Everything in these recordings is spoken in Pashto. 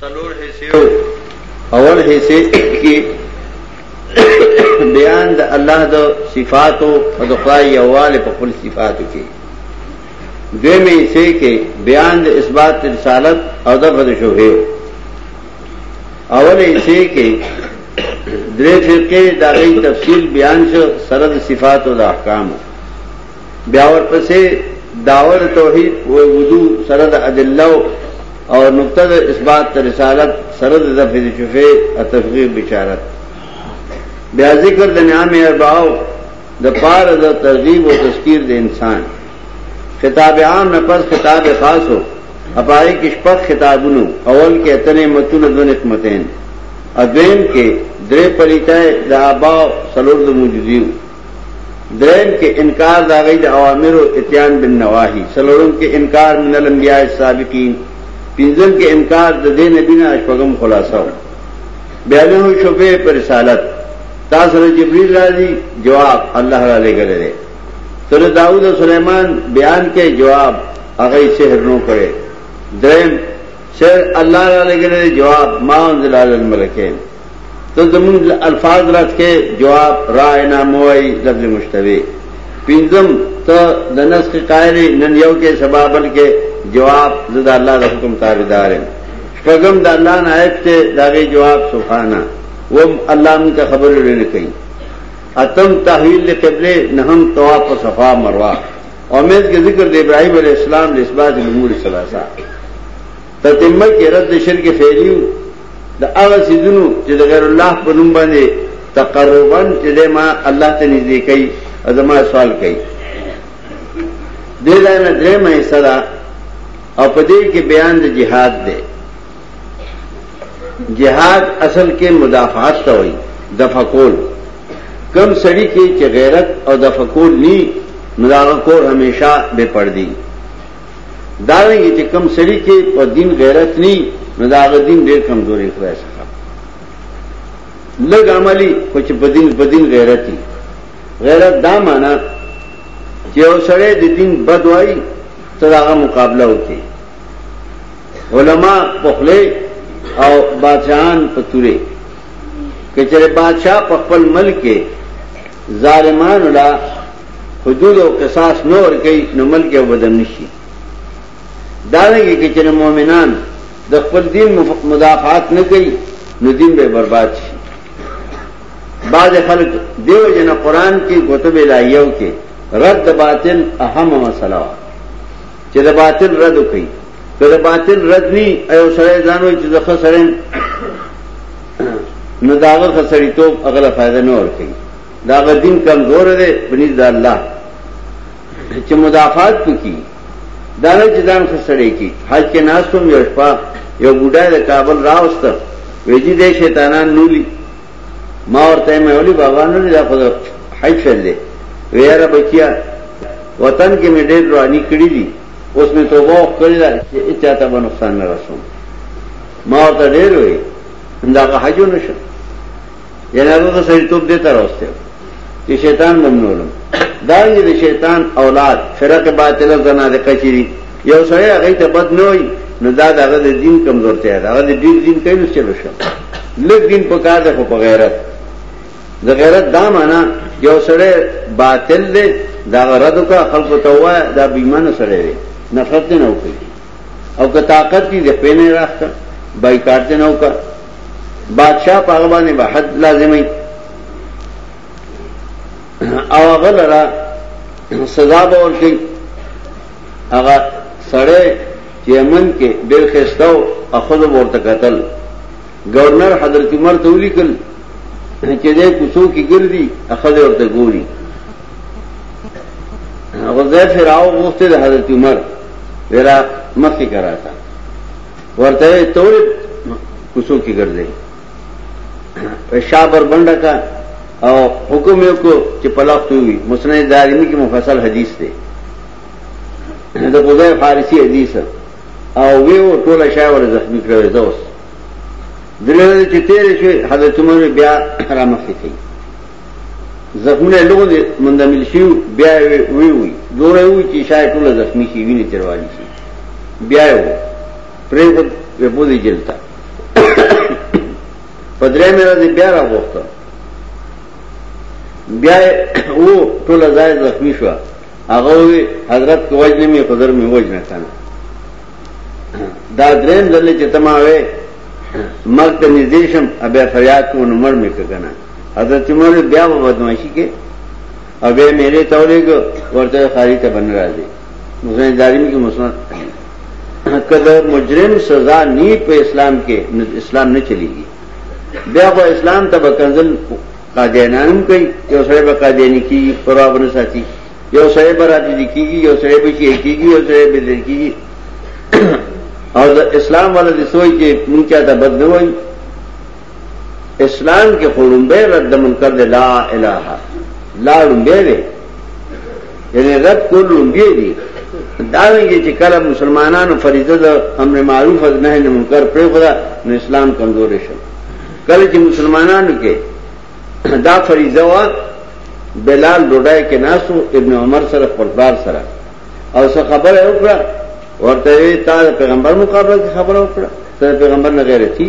څلور حصې وو اول حصې کې بیان د الله د صفاتو او د خدای یوواله په خپل صفاتو کې دوی مې حصې کې بیان د اثبات رسالت او د فضل شوهه اول حصے کې درې فرقې د غي تفصیل بیان شو سره د صفات او د احکامو بیا ورپسې دعوه د توحید او وضو سره د ادله او نقطه د اثبات د رسالت سره د دفع د شفه او تفغیر بشارت بیا ذکر د نعام ارباو د پار د ترغیب او تذکیر د انسان خطاب عام نه پس خطاب خاص او اپای کې شپږ خطابونو اول کې اتنه متون د نعمتین ادوین کې درې پلیتای د اباو سلور د موجودیو دریم کې انکار دا غي د اوامر او اتیان بن نواهی سلورم کې انکار من الانبیاء السابقین پنځم کې انکار د دین بنا شپږم خلاصو بیا له شوبه پر رسالت تاسو له جبرئیل راځي جواب الله را لګل دی تر داوود او سليمان بیان کې جواب هغه سحر نو کړي دریم سر الله را لګل دی جواب ما انزل على الملکین ته زمونږ الفاظ رات کې جواب رائے نه موای لفظ مشتبه پینځم ته د نسخ قائل نن یو کې سبا بل کې جواب زدا الله د حکم تابعدار یم شپږم د الله نه آیت ته داغه جواب سبحانا وم الله مون ته خبر لري کوي اتم تحویل قبله نه هم طواف او صفا مروه امید کې ذکر د ابراهیم علی السلام د اثبات امور ثلاثه تتمه کې رد شرک فعلی د هغه سيزونو چې د غیر الله په نوم باندې تقربا چې د ما الله ته نږدې کوي ازما سوال کوي د ځای نه درې مې صدا او په دې کې بیان د جهاد دی جهاد اصل کې مدافعات ته وایي دفع کول کم سړی کې چې غیرت او دفع کول ني مداغه کور همیشه بے پردي دارنګه چې کم سړی کې په دین غیرت ني نو دا غ دین ډېر کمزوري خدای څخه لګ عملی خو چې په دین په دین غیرت دي غیرت دا معنا چې یو سړی د دین بد وایي ته هغه مقابله وکړي علما په خله او بادشاہان په توره کچره بادشاہ په خپل ملک ظالمان لا حدود او قصاص نه ور کوي نو ملک او بدن نشي دا رنګه کې چې مؤمنان د خپل دین مدافعات نه کوي نو دین به برباد شي بعض خلک دیو جن قران کې کتب الایو کې رد باطل اهم مسله چې د باطل رد کوي که د باطل رد ني ایو سره ځانو چې د خسرن نو داغه خسرې توپ اغله فائدہ نه ور کوي دا غ دین کمزور دی بنیز دا الله چې مدافعات پکې دا نه چې ځان خسړې کی حج کې ناستم یو شپه یو بوډا د کابل راوست ویجی دې شیطانان نولی ما ورته مې ولي بابا نه دا خو حج شل دی ویره بچیا وطن کې مې ډېر رواني کړی دي اوس مې توبه وکړل چې اچا ته به نقصان نه رسوم ما ورته ډېر وی دا حجو نشم جنابه به سړی توپ دې تر اوسته چې شیطان ممنولم دا یې د شیطان اولاد فرقه باطله زنا د کچری یو سړی هغه ته بد نه وي نو دا دغه د دین کمزورتیا ده هغه د دین دین کوي نو چلو شو لږ دین په کار ده خو په غیرت د غیرت دا معنا یو سړی باطل دی دا رد کا خلق ته وای دا بیمانه سړی دی نفرت نه وکړي او که طاقت دې په نه راخته بایکاټ نه وکړي بادشاہ په هغه باندې به حد لازمي او هغه لرا سزا به ورکړي هغه سړی چې یمن کې ډېر خستاو اخذ ورته قتل گورنر حضرت عمر ته ولیکل چې دې کوڅو کې ګرځي اخذ ورته ګوري غزه فراو غوښته د حضرت عمر ورا مخکې کرا تا ورته ته ولې کوڅو کې ګرځې شابر بنډه کا او حکم یې کو چې پلاف ته وي مسند دارمی کې مفصل حدیث دی د خدای فارسی حدیث او وی و ټوله شاور زخمی کړو دوست دلته چې تیر شي حضرت عمر بیا رامخې کوي زخمونه لوګ دي مندمل شي بیا وی وی دوره وی چې شاید ټول زخمی شي ویني تیروالي شي بیا یو پرې په بوزي جلتا پدرې مې راځي بیا را وخته بیا او ټول ځای زخمی شو هغه حضرت کو وجه می خضر می وجه نه کنه دا درېم دلې چې تماوي مرګ ته نږدې شم ابه فریاد کو نمر می کنه حضرت عمر بیا په بدمعشي کې او بیا میرې ته ولېږه ورته خاري ته بن راځي مسلمان دارمی کې مسلمان کله مجرم سزا نی په اسلام کې اسلام نه چلیږي بیا په اسلام ته بکنزل قادیانانم کوي یو سره به قادیانی کی پروا بنه ساتي یو سره به راځي دي کیږي یو سره به شي کیږي یو سره به لری کیږي او اسلام والا د سوچ کې مونږه ته بد نه وایي اسلام کې خړومبه رد منکر دی لا اله لا لومبه دی یعنی رد کول لومبه دی دا ویږي چې کله مسلمانانو فریضه د امر معروف او نهی نه منکر پر خدا نو اسلام کمزور شي کله چې مسلمانانو کې دا فریضه وا بلال ډوډای کې ناسو ابن عمر سره خپلدار سره او څه خبره وکړه ورته تا پیغمبر مقابله خبره وکړه ته پیغمبر نه غیرتی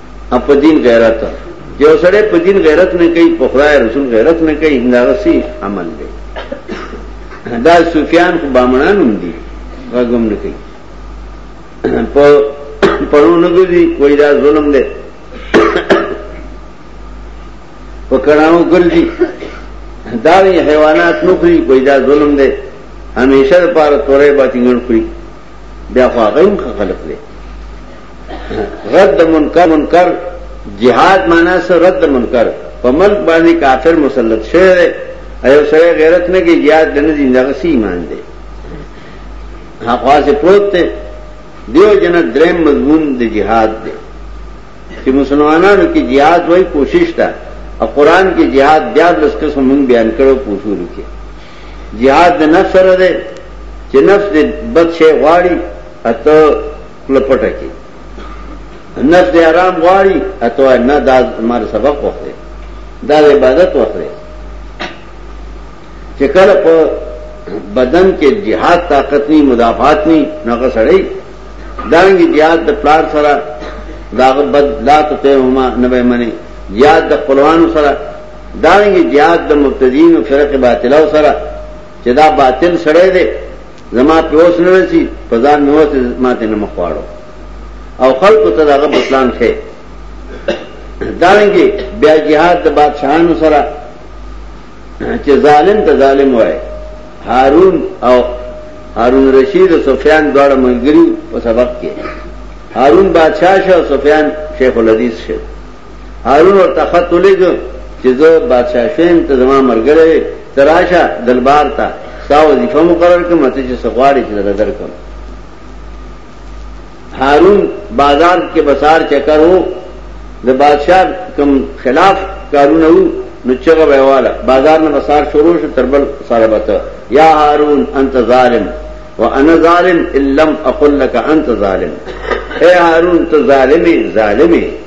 اب په دین غیرت چې اوسړه په دین غیرت نه کوي په خدای رسول غیرت نه کوي دا رسی عمل دی دا سفیان خو بامنان هم دي غوږم نه کوي په پړو نه ګرځي وای دا ظلم دی په کړهو ګرځي دا حیوانات نو کوي وای دا ظلم دی همیشه لپاره تورې باندې ګڼ کوي بیا خو هغه هم خلق دی رد منکر منکر جهاد معنا سره رد منکر په ملک باندې کافر مسلط شوی دی ایو سره غیرت نه کې یاد دنه دي دغه سی ایمان دی هغه څه پروت دی دیو جن درم مضمون د جهاد دی چې مسلمانانو کې jihad وای کوشش تا او قران کې jihad بیا د لسکه سمون بیان کړو پوښور کې jihad د نفس سره ده چې نفس دې بد شي غواړي اته خوله پټه کې نفس دې آرام غواړي اته وای نه دا مار سبق وخت دی دا د عبادت وخت دی چې کله په بدن کې جهاد طاقت نه مدافعات نه نغه سړی دانګي جهاد د پلار سره داغه بد لا ته هما نه به منی جهاد د قرآن سره دانګي جهاد د مبتدین او فرق باطلو سره چې دا باطل سړی دی زما په اوس نه رسی په ځان مې وته ماته نه مخواړو او خلکو ته دغه بطلان خې دارنګي بیا jihad د بادشاہانو سره چې ظالم ته ظالم وای هارون او هارون رشید او سفیان دواړه ملګری په سبق کې هارون بادشاہ شو سفیان شیخ الحدیث شو هارون ورته خط ولېږ چې زه بادشاہ شوم ته زما مرګره وي تراشه دلبار ته ستا وظیفه مقرر کړم ته چې سغواړي چې درځر کوم هارون بازار کې بسار چکر وو د بادشاہ کم خلاف کارونه وو نو چغه ویواله بازار نه بسار شروع شو تربل سره بته یا هارون انت ظالم وانا ظالم ان لم اقل لك انت ظالم اے هارون ته ظالمي ظالمي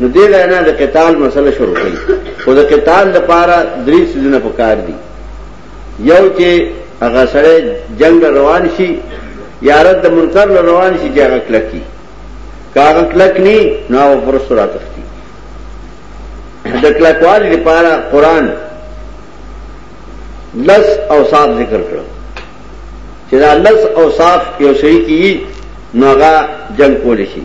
نو دې ځای نه د قتال مسله شروع کړي خو د قتال لپاره درې سيزونه پکار دي یو چې هغه سره جنگ روان شي یا رد منکر روان شي چې هغه کلکی کاغه کلک ني نو هغه پر سره تختی د کلکوال لپاره قران لس او صاحب ذکر کړو چې دا لس او صاحب یو شي کی نو هغه جنگ کول شي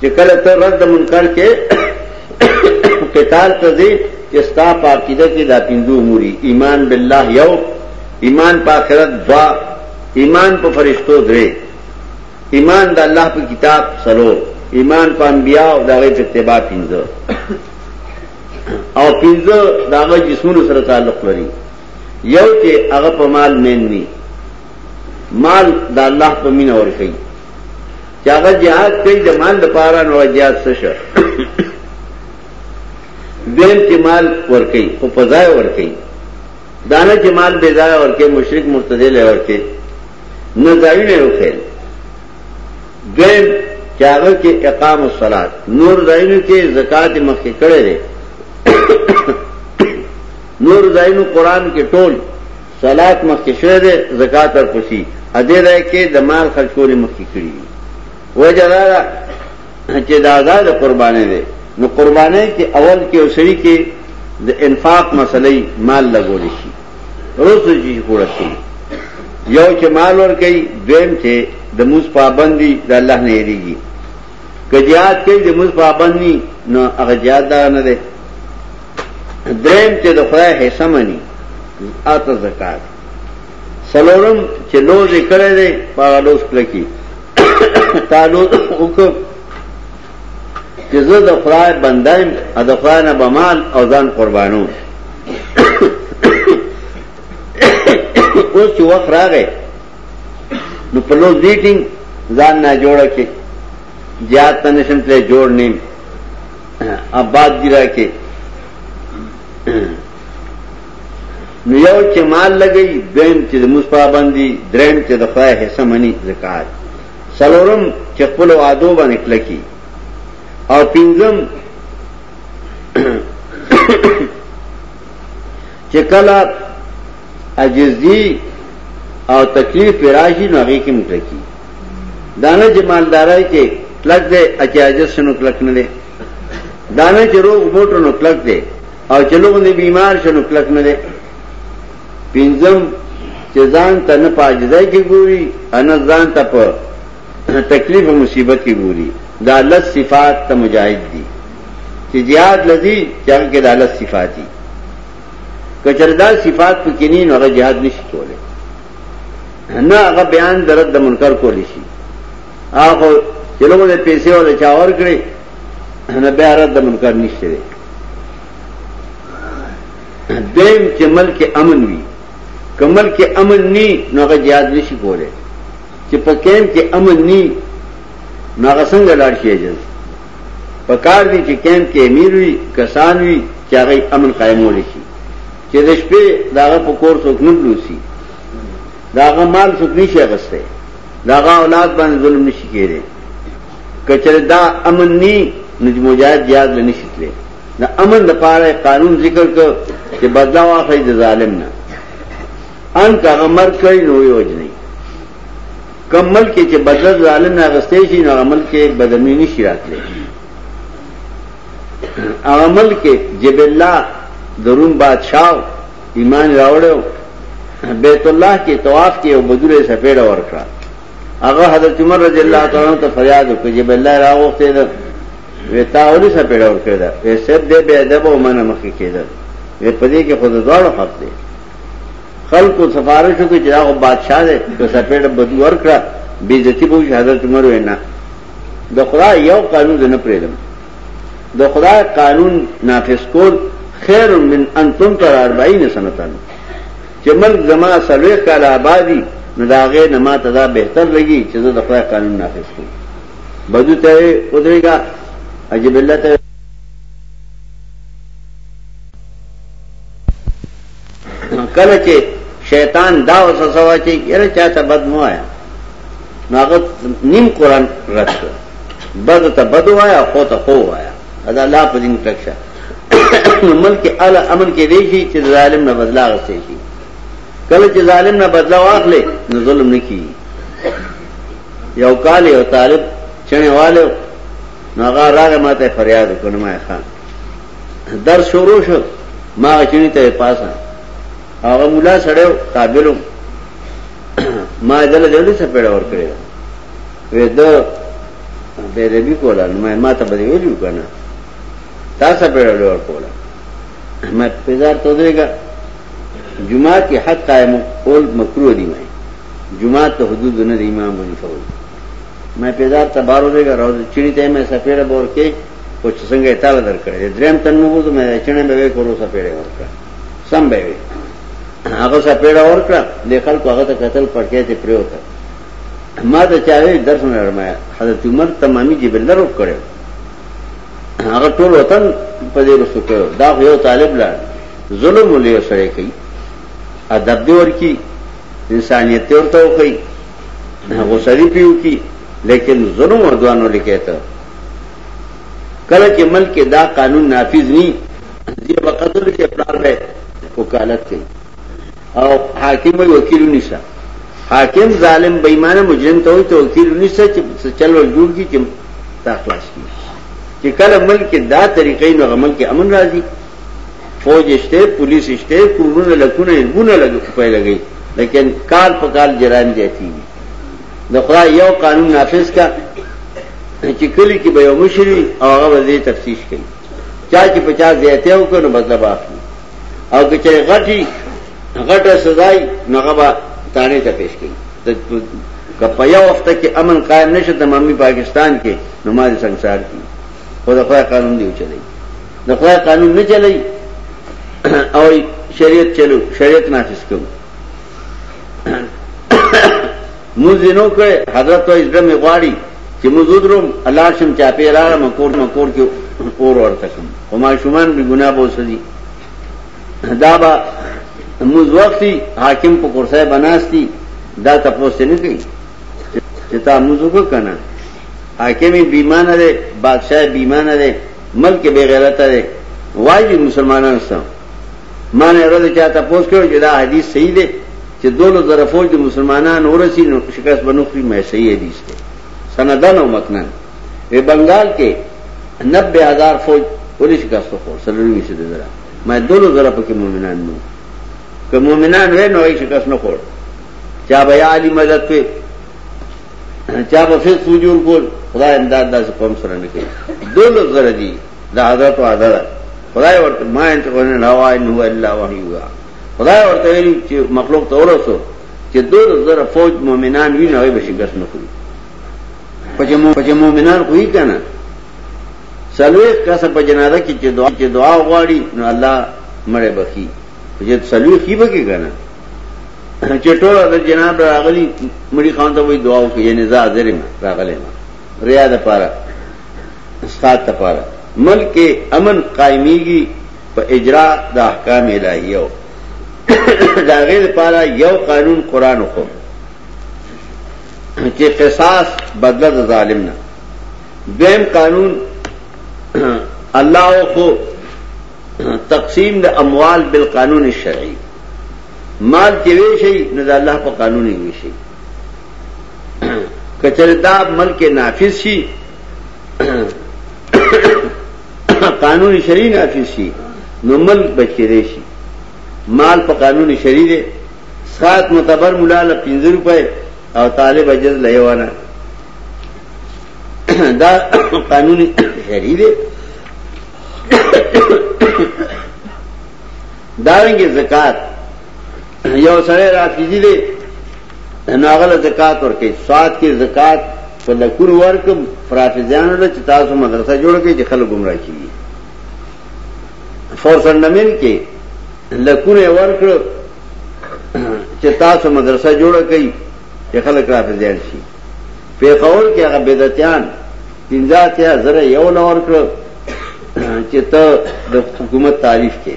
چې کله ته رد منکر کې قتال ته دې چې ستا په عقیده کې دا پنځه امور ایمان بالله یو ایمان په آخرت دوا ایمان په فرشتو درې ایمان د الله په کتاب سلو ایمان په انبیا او دغه په اتباع پنځه او پنځه دغه جسمونو سره تعلق لري یو چې هغه په مال مین ني مال د الله په مینه ورکړي چې هغه jihad کوي د مال لپاره نو jihad څه شو دیم چې مال ورکړي خو په ځای ورکړي دانه چې مال بے ځای ورکړي مشرک مرتد له ورکړي نه ځای نه وکړي دیم چې هغه کې اقام الصلات نور ځایونه کې زکات مخکې کړي نور ځایونه قران کې ټول صلات مخکې شوی دی زکات ورپسې ادې راي کې د مال خرج کول مخکې کړی وجه دا ده چې دا آزاد قرباني ده نو قرباني کې اول کې اوسري کې د انفاق مسلې مال لګول شي روز دې پوره شي یو چې مال ور کوي دویم چې د موس پابندي د الله نه یریږي کجیات کوي د موس پابندي نو هغه جهاد نه ده دریم چې د خدای حصہ مني اته زکات سلورم چې لوز کړه دې په لوز کلکی تعالو وکړه چې زه د خدای بندایم او د خدای نه بمال او ځان قربانو اوس چې وخت راغی نو په لوز دیټینګ ځان نه جوړه کې زیات تنشن ته جوړ نیم اباد دی را کې نو یو چې مال لګي دویم چې د مصپا باندې دریم چې د خدای حصہ منی زکات سلورم چې خپل وادو باندې کلکی او پنځم چې کله عجزي او تکلیف راشي نو هغه کې مکلکی دانه چې مالدارای کې کلک دی اچې عاجز شنو کلک نه دی دانه چې روغ موټر نو کلک دی او چې لوګ نه بیمار شنو کلک نه دی پینځم چې ځان ته نه پاجدای کې ګوري ان ځان ته په تکلیف او مصیبت کې ګوري دا لس صفات ته مجاهد دي چې jihad لذي چې هغه کې دا لس صفات دي کچردا صفات پکې نه نو هغه jihad نشي کولای نه هغه بیان درد د منکر کولی شي هغه چې لوګو د پیسې او د چاور کړي نه بیا رد د منکر نشته دی دیم چې ملک امن وي کمل کې امن ني نو هغه jihad نشي کوله چې په کین کې امن ني نو هغه څنګه لاړ شي اجازه پکار دي چې کین کې امیر وي کسان وي چې هغه امن قائمول شي چې د شپې داغه په کور څوک نه بلوسی داغه مال څوک نشي اغسته داغه اولاد باندې ظلم نشي کېږي کچره دا امن ني نج مجاهد یاد نه نشي تللی دا امن د پاره قانون ذکر کو چې بدلا واخی د ظالم نه ان کا غمر کوي نو یوجنی کمل کې چې بدل ظالم نه غستې شي نو عمل کې بدمنی نشي راتلی هغه ملک جب الله درون بادشاہ ایمان راوړو بیت الله کې طواف کې او بدره سپېړه ورکړه هغه حضرت عمر رضی الله تعالی عنہ ته فریاد وکړ جب الله راوخته ده وتا اولی سپېړه ورکړه ده سید دې به ادب او منه مخې کېده وې پدې کې خود دواړو حق دي خلکو سفارش وکړي چې هغه بادشاہ دې سپېړه بدور کړه بیزتی بو حضرت عمر وینا د خدای یو قانون زه نه پرېږدم د خدای قانون نافذ کول خیر من ان تمطر 40 سنه چې ملک زما سلوي کال آبادی نو دا غې نه ما ته دا بهتر لګي چې زه د خدای قانون نافذ کړم بدو ته ودرېګا عجب الله ته نو کله چې شیطان دا وسوسه واچي یره چاته بد مو آیا نو هغه نیم قران رد کړ بد ته بد وایا خو ته خو وایا دا لا په دین تکشه نو ملک ال امن کې دی شي چې ظالم نه بدلا غسي شي کله چې ظالم نه بدلا واخلې نو ظلم نه کی یو کال یو طالب چنه والو نو هغه راغه ماته فریاد وکړ ما خان درس شروع شو ما غچنی ته پاسه هغه مولا سره قابلو ما دل دل څه پیړ ور کړی وې دا به ربي کولا نو ما ته به ویلو کنه تاسو پیړ ور کولا ما په ځار ته دیګه جمعه کې حق قائم اول مکروه دی مې جمعه ته حدود نه دی امام بنفور ما په ځار ته بارو دیګه راو چړي ته مې سفیر بور کې او چې څنګه یې تاله درکړې دی دریم تن مو وځو مې چنه به وې کورو سپېړې ورکړه سم به وي هغه سپېړه ورکړه د خلکو هغه ته قتل پټکې ته پریوته ما ته چاوي درس نه رمایا حضرت عمر تمامي جبل لرو کړو هغه ټول وطن په دې رسو کړو دا یو طالب لا ظلم ولې سره کوي ادب دی ورکی انسانیت ورته وکي غوسری پیو کی لیکن ظلم اور دوانو لکھے تو کله چې ملک کې دا قانون نافذ ني زیه به قتل شي پلار به وکالت کوي او حاکم وي وکیل نشا حاکم ظالم بېمانه مجرم ته وي ته وکیل نشا چې چلو جوړ کی چې تا خلاص کی چې کله ملک کې دا طریقې نو عمل کې امن راځي فوج شته پولیس شته کورونه لکونه بونه لګي په لګي لیکن کال په کال جرائم جاتي د خدای یو قانون نافذ کا چې کلی کې به یو مشری او هغه وزیر تفسیر کړي چا چې 50 زیاته وکړو نو بدلا باخلي او که چې غټي غټه سزای نو هغه به تانه ته پیش کړي که په یو وخت کې امن قائم نشه د مامي پاکستان کې نو ما دې سنگسار کی خو د خدای قانون دی چلی د خدای قانون نه چلی او شریعت چلو شریعت نافذ کوو مزینو کړه حضرت تو اجرم غواړي چې مزودرم الله شم چا پیر را مکور مکور کې اور ورته کوم هما شومان به ګناه بو سدي دا با موز وختي حاکم په کرسي بناستي دا تاسو نه کوي چې تا موز وکنه حاکم بیمانه ده بادشاہ بیمانه ده ملک بے غیرت ده وای مسلمانانو سره ما نه ورځ چا ته پوس کړو چې دا حدیث صحیح دی چې دولو طرفو چې مسلمانان ورسی نو شکست بنوخري مې صحیح حدیث دی سندن او متنن په بنگال کې 90000 فوج ولې شکست خو سلوي مې شه دره ما دولو زره پکې مؤمنان نو که مؤمنان وې نو یې شکست نه خور چا بیا علی مدد په چا په فیس سوجور کول خدای امداد داسې قوم سره نه کوي دولو زره دي دا حضرت وعده ده خدای ورته ما انت کو نه هوا ان هو الا وحی یوها خدای ورته ویلي چې مخلوق ته ورسو چې دور زر فوج مؤمنان وی نه وي به شکست نه خوري پچې مؤمنان کوي کنه سلوې کسه په جنازه کې چې دعا چې دعا غواړي نو الله مړې بخي چې سلوې کی به کې کنه چې ټول د جناب راغلي مړي خان ته وې دعا وکړي نه زه حاضر ما راغلم ریا ده پاره استاد لپاره ملک کې امن قائميږي په اجرا د احکام الهيو دا غیر لپاره یو قانون قران وکړو چې قصاص بدله د ظالم نه دیم قانون الله کو تقسیم د اموال بالقانون الشرعي مال چې وی شي نه د الله په قانون وی شي کچر دا ملک نافذ شي قانون شری نافذ شي نو ملک بچی دی شي مال په قانون شری دی سات متبر مولا له 50 روپے او طالب اجر لایوانه دا قانون شری دی دارنګ زکات یو سره رافیزی دی ناغله زکات ورکې سات کې زکات په لکور ورکم فرافزیان له چې تاسو مدرسه جوړ کې چې خلک گمراه شي فورسندمن کې لکور ورکړ چې تاسو مدرسه جوړ کې چې خلک رافزیان شي په خور کې هغه بدعتيان پنځه ته زره یو لور کړ چې ته د حکومت تعریف کې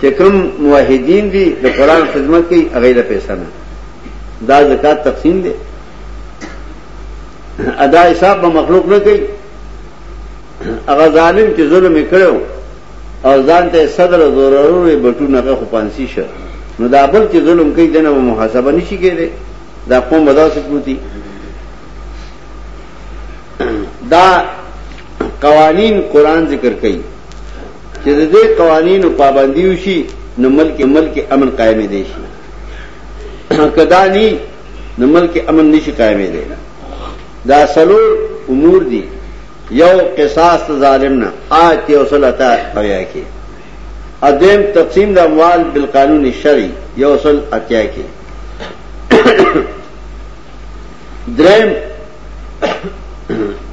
چې کوم موحدین دي د قران خدمت کوي هغه له پیسې نه دا زکات تقسیم دي ادا حساب به مخلوق نه کوي هغه ظالم چې ظلم کړو او ځان ته صدر ضروري بټو نه خو پانسی شه نو دا بل چې ظلم کوي دنه محاسبه نشي کېږي دا قوم بداسه کوتي دا قوانین قران ذکر کوي چې د دې قوانینو پابندي وشي نو ملک ملک امن قائم دي شي کدا ني نو ملک امن نشي قائم دي دا سلور امور دي یو قصاص ظالم نه آج تی وصلتا اویا کې ادم تقسیم د اموال بالقانون الشرعي یو وصل اتیا کې درم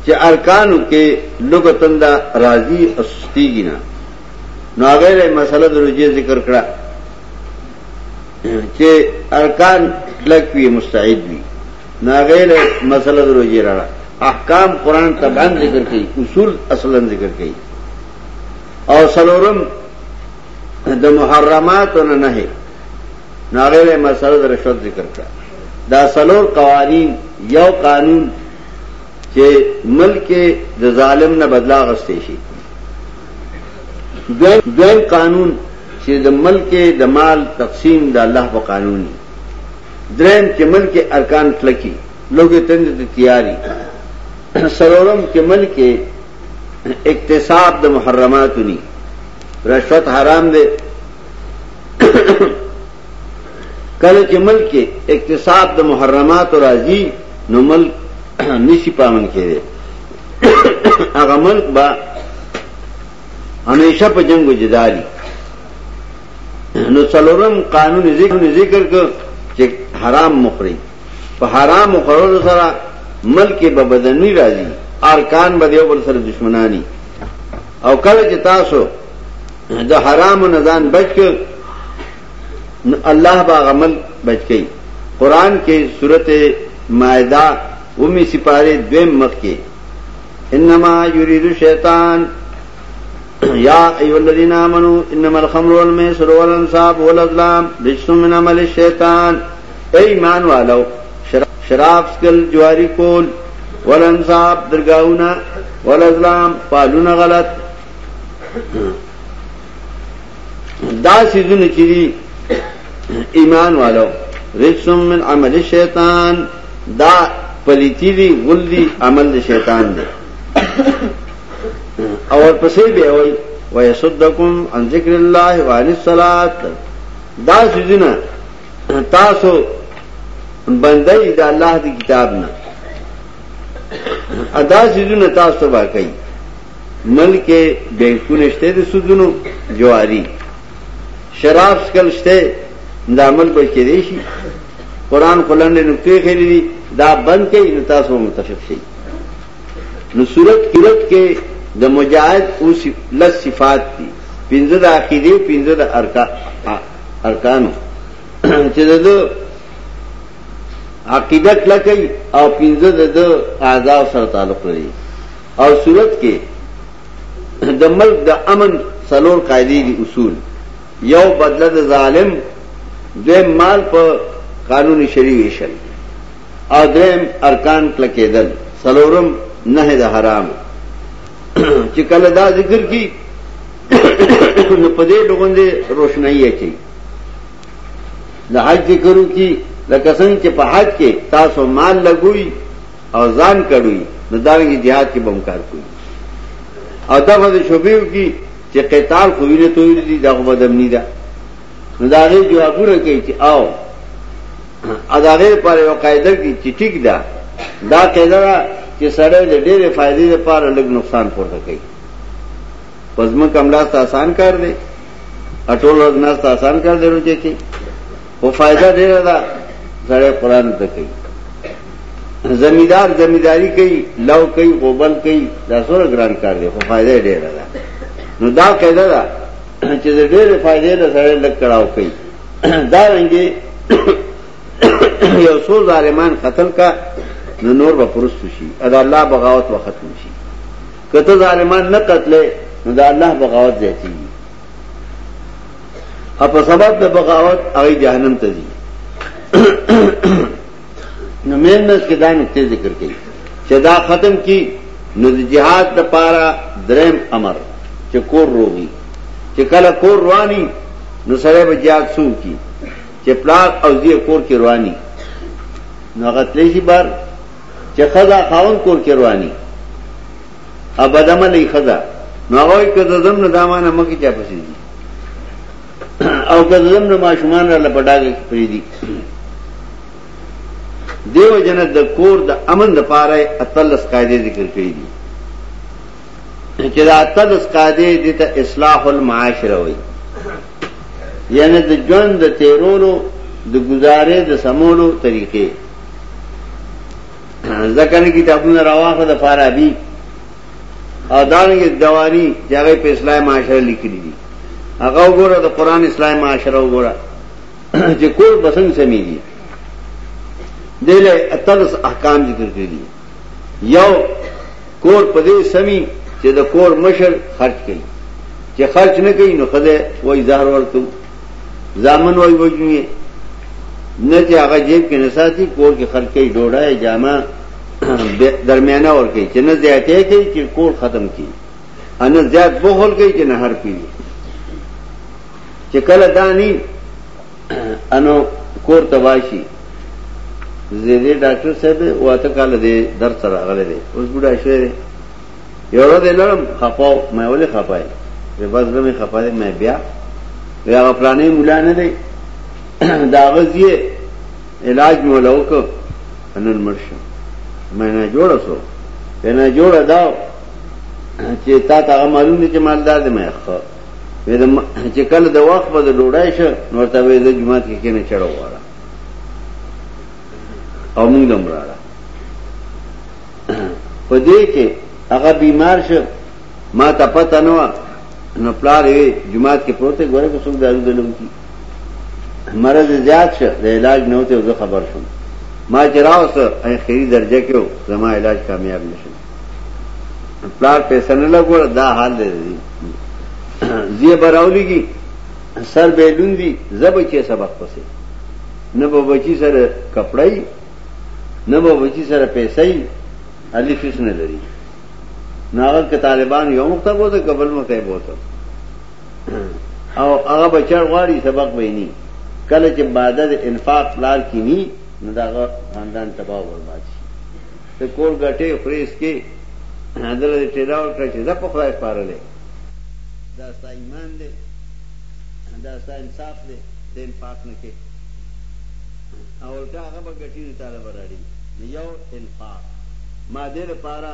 چې ارکانو کې لغتن دا راضی او سستیږي نه نو هغه له مسله د رجې ذکر کړه چې ارکان لک وی مستعد وی ناغه له مسله د رجې راړه احکام قران تبعا ذکر کړي اصول اصلا ذکر کړي او سلورم د محرمات نه نه ناغه له مسله د رشوت ذکر کړه دا څلور قوانین یو قانون چې ملک د ظالم نه بدلا غستې شي دویم دویم قانون چې د ملک د مال تقسیم د الله په قانوني دریم چې ملک ارکان کلکی لوګي تند د تیاری سرورم کې ملک اقتصاد د محرماتونی رشوت حرام دی کله چې ملک کې اقتصاد د محرمات راځي نو ملک نشي پامن کېږي هغه ملک با همیشه په جنگ جداري نو څلورم قانون ذکر ذکر کو چې حرام مخري په حرام مخرو سره ملک به بدني راځي ارکان به یو بل سره دشمنانی او کله چې تاسو د حرام نه ځان بچ ک نو الله با غمل بچ کی قران کې سورته مائده ومی سپاره دویم مخ کې انما یرید الشیطان یا ایو الذین آمنو انما الخمر والمیسر والانصاب والازلام رجس من عمل الشیطان ایمان والو شراب سکل جواری کول والانصاب درگاونا والازلام پالونا غلط دا سیزونه چې دي ایمان والو رسم من عمل شیطان دا پلیتی دی غل دی عمل دی شیطان دی اور پسې به وای ويصدکم عن ذکر الله وعن الصلاه دا سیزونه تاسو بندای د الله دی کتاب نه ادا سیزونه تاسو باقی ملک کې بینکونه شته د سودونو جواری شراب سکل شته دا عمل به کې دی شي قران قلند نقطې خېلې دي دا بند کې نو تاسو متفق شي نو صورت کرت کې د مجاهد او لس صفات دي پنځه د عقیده پنځه د ارکان ارکان چې د عقیده کلکې او پنځه د اعضاء سره تعلق لري او صورت کې د ملک د امن څلور قاعدې دي اصول یو بدله د ظالم دویم مال په قانون شری ویشل او دریم ارکان کلکېدل څلورم نه د حرام چې کله دا ذکر کی نو په دې لوګون دې روشنايي اچي د حج ذکرو کی لکه څنګه چې په حج کې تاسو مال لګوي او ځان کړوي نو دا رنګ جهاد کې بم کار کوي او دا به شوبېو کې چې قتال خو وینې توې دي دا خو بدم نه ده نو دا غي جوابونه کوي چې آو ادارې پر یو قاعده کې چې ټیک ده دا قاعده چې سره د ډېرې فائدې لپاره لږ نقصان پورته کوي پزما کملا ته آسان کار دی اټول ورځ نه آسان کار دی روزه کې خو فائدہ ډیره ده سړی قران ته کوي زمیدار زمیداری کوي لو کوي غوبل کوي دا سره ګران کار دی خو فائدہ ډیره ده نو دا قاعده ده چې ډېر فائدې له سره لګ کړهو کوي دا رنګي یو څو ظالمان قتل کا نو نور به پرست شي ادا الله بغاوت وخت شي کته ظالمان نه قتلې نو دا الله بغاوت زیاتیږي او په سبب د بغاوت هغه جهنم ته دي نو مې نس کې دا نقطې ذکر کړي چې دا ختم کی نو د جهاد د پاره دریم امر چې کور روغي چې کله کور رواني نو سره به جهاد سو کی چې پلار او دې کور کې رواني نو هغه تلې شي بار چې خدا خاون کور کې رواني او بدعمل ای خزا نو هغه وای کده زم نه دامانه مکه چا پسې دي او کده زم نه ماشومان را لپډاګه پرې دي دیو جن د کور د امن د پاره اتلس قاعده ذکر کړی دي چې دا اتلس قاعده د ته اصلاح المعاشره وي یعنی د ژوند د تیرولو د گزارې د سمولو طریقې ذکر کتابونه راواخه د فارابي او دانګ دواري چې هغه په اسلام معاشره لیکلي دي هغه وګوره د قران اسلام معاشره وګوره چې کول بسنګ سميږي دله اتلس احکام ذکر کړی دي یو کور په دې سمي چې د کور مشر خرج کړي چې خرج نه کوي نو خدای وای زهر ورته زامن وای وجنی نه چې هغه جیب کې نساتی کور کې خرچ کوي ډوډۍ جامه درمیانه ور کوي چې نه زیاتې کوي چې کور ختم کی ان زیات بخل کوي چې نه هر پیږي چې کله دانی انو کور تباشي زیدې ډاکټر صاحب واته کال دې در سره غلې دې اوس بډا شوی یو ورځ یې لړم خپه و، ما یې ولې خپه یې؟ وی بس زړه مې خپه دی، ما یې بیا وی هغه فلانې مولا نه دی د هغه ځیه علاج مې وله وکړ نن مړ شو ما نه جوړه سو نه جوړه دا چې تا ته هغه معلوم دی چې مالدار دی ما ښه چې کله د وخت په ډوډۍ شه نو ته وې د جمعه کې کې نه چړو واره او موږ دمراړه په دې کې هغه بیمار شو ما ته پته نه و نو پلار یې جماعت کې پروت ګوره کو څوک دارو دلم کی مرض زیات شو د علاج نه وته زه خبر شوم ما چې راوسته اخیری درجه کې زما علاج کامیاب نشو پلار پیسې نه لګول دا حال دی زی براولېږي سر به لوندي زب کې سبق پسې نه به بچی سره کپړای نه به بچی سره پیسې علي فیس نه لري ناغه ک طالبان یو مخته بوته قبل مخته بوته او هغه بچر غواړي سبق ویني کله چې بادد انفاق لار کینی نو دا خاندان تباہ برباد شي ته کور غټه فریس کې دغه ټیډاو کړ چې زه په خدای پارلې دا ستا ایمان دی دا ستا انصاف دی د انفاق نه کې او الټا هغه به ګټي نو تاله به راړي نو يو انفاق مادې لپاره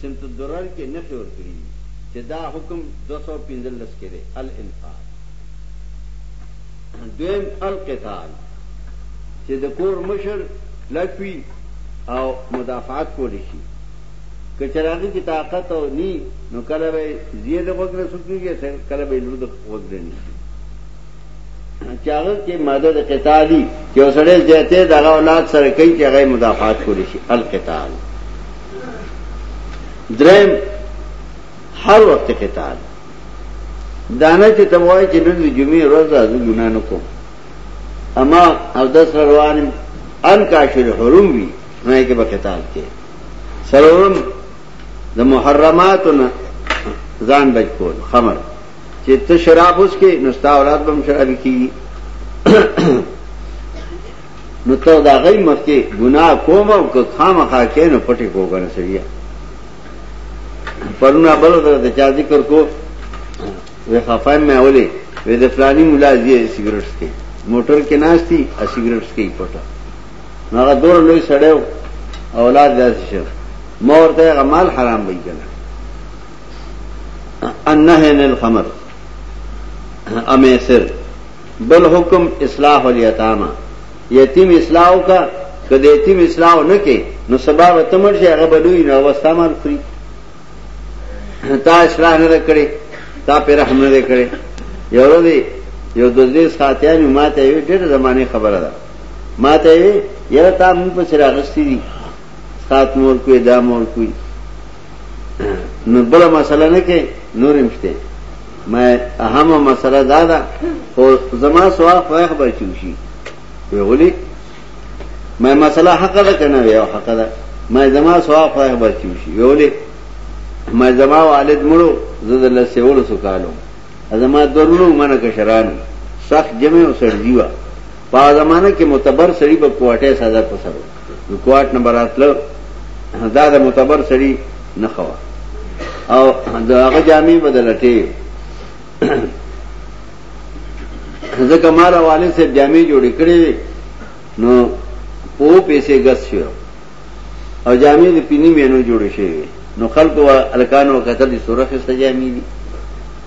سمت الدرر کې نخې ورکړي دي چې دا حکم دوه سوه پنځلس کې دی الانفاق دویم القتال چې د کور مشر لکوي او مدافعات کولی شي که چراغي کې طاقت او ني نو کله به زیه د وګره سکیږي کله به لور د وګره ني چاغه کې ماده د قتالی چې وسړې زیاتې د اولاد سره کوي چې هغه مدافعات کولی شي القتال درم هر وخت قتال دانه چې تموای چې نن د جمعې ورځ ده زه ګنا نه کوم اما او د سروان ان کاشر حرم وی نه کې به قتال کې سرورم د محرماتو نه ځان بچ کول خمر چې ته شراب اوس کې نو ستا اولاد به شراب کیږي نو ته دا غي مخکې ګناه کوم او که خامخا کې نو پټي کوګنه سړیا پرونه بل د چا ذکر کو وی خفایم مې اولې وې د فلاني مولا زی سیګریټ سکي موټر کې ناشتي ا سیګریټ سکي پټه نو هغه دور لوی سړیو اولاد داسې شه مور ته غمال حرام وي کنه النهي عن الخمر امیسر بل حکم اصلاح الیتامه یتیم اصلاح کا کله یتیم اصلاح نه کې نو سبا به تمر شي هغه بلوي نو واسطه مال خوري تا اصلاح نه کړې تا په رحم نه کړې یو ورځ یو د دې ساتیانو ماته یو ډېر زمانه خبره ده ماته یو تا مون په سره غستی دي سات مور کوي دا مور کوي نو بل مسله نه کې نور مشته ما اهم مسله دا ده او زما سوال خو خبر چوشي ویولي ما مسله حق ده کنه یو حق ده ما زما سوال خو خبر چوشي ویولي ما زما والد مړو زه د لسیول سو کالو زما درونو منه کشران سخت جمع او سړدیوا په زمانه کې متبر سړي په کوټه ساده پسرو نو کوارټ نه براتله دا د معتبر سړي نه خوا او د هغه جامې بدلټې ځکه مال والد صاحب جامې جوړې کړې نو په پیسې غس شو او جامې د پینی مینو جوړې شوې نو خلکو الکانو کتل سورخه سجامې دي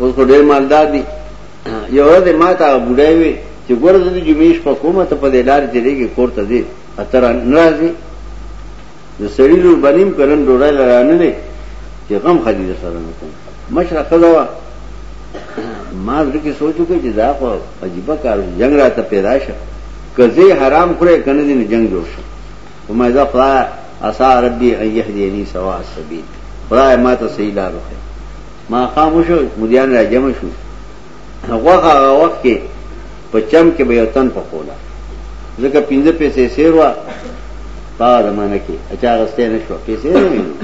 اوس خو ډېر مالدار دي یو ورځ ما ته هغه بوډای وي چې ګوره زه د جمعې شپه کومه ته په دې لارې تېرېږې کور ته ځې اتر نه راځې د سړي لور به نیم کلن ډوډۍ له رانه دی چې غم ښځې در سره نه کوم مشره ښځه وه ما زړه کې سوچ وکړ چې دا خو عجیبه کار جنګ راته پیدا شه که زه حرام خورې که نه دې جنګ جوړ شم خو ما دا خدای عسا ربي ان یهدیني سوا السبیل خدای ما ته صحیح لار وښیه ما قام وشو مریان را جمع شو غوخه هغه وخت کې په چم کې به یو تن په کولا ځکه پنځه پیسې سیر وا په زمانه کې اچا غسته نه شو پیسې نه ویني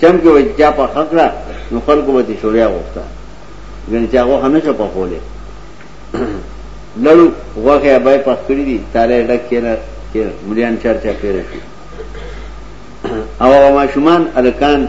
چم کې وای چا په حق را نو خلکو به شوریا وخته ګنې چا غوخه نه شو په کوله لړو غوخه به په کړی دي تاره ډک کېنه کې مریان چرچا پیره شي او ما شومان الکان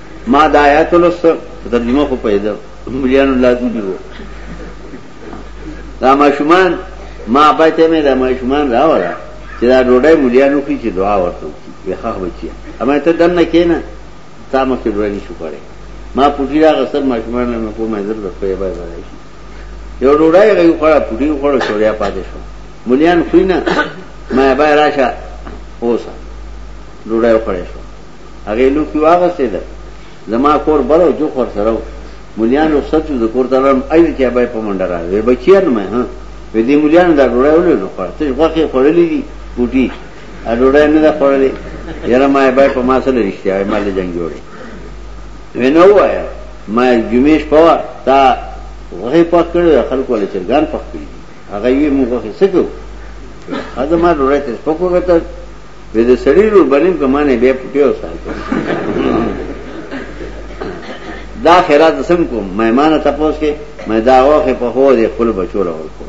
ما دا آیات ولوست ترجمه خو پیدا مليانو لازمي وو دا ماشومان ما پاتې مې دا ماشومان راوړه چې دا ډوډۍ مليانو کې چې دعا ورته وکړي وخه بچي اما ته دم نه کېنه تا مخې ډوډۍ نشو کړې ما پټي را غسر ماشومان نه په مې زر په یبه راځي یو ډوډۍ غي خوړه پټي خوړه شوریا پاتې شو مليان خوینه ما به راشه اوسه ډوډۍ خوړې شو هغې لوښي واغستې ده زما کور بر او جوخ ورسره و ملیان رخصت شو زه کور ته لاړم اي د چابای په منډه راغی وی بچیه نه مې ها وی دې ملیانو دا ډوډۍ ولې نه خوړه تش غوښې خوړلې دي بوټي ډوډۍ نه ده خوړلې یاره ما بای په ما سره رښتیا وایي ما له جنګ جوړې وی نه ووایه ما جمعې شپه وه تا غوښې پخ کړې ده خلکو ولې چرګان پخ کړي دي هغه یې موږ غوښې څه کوو هغه ما ډوډۍ ته سپک وکتل وې د سړی رور بنیم که مانه بیا پټي او سال دا خیرات سم کوم مېمانه تاسو کې مې دا واخه په هو دې خپل بچو راول کو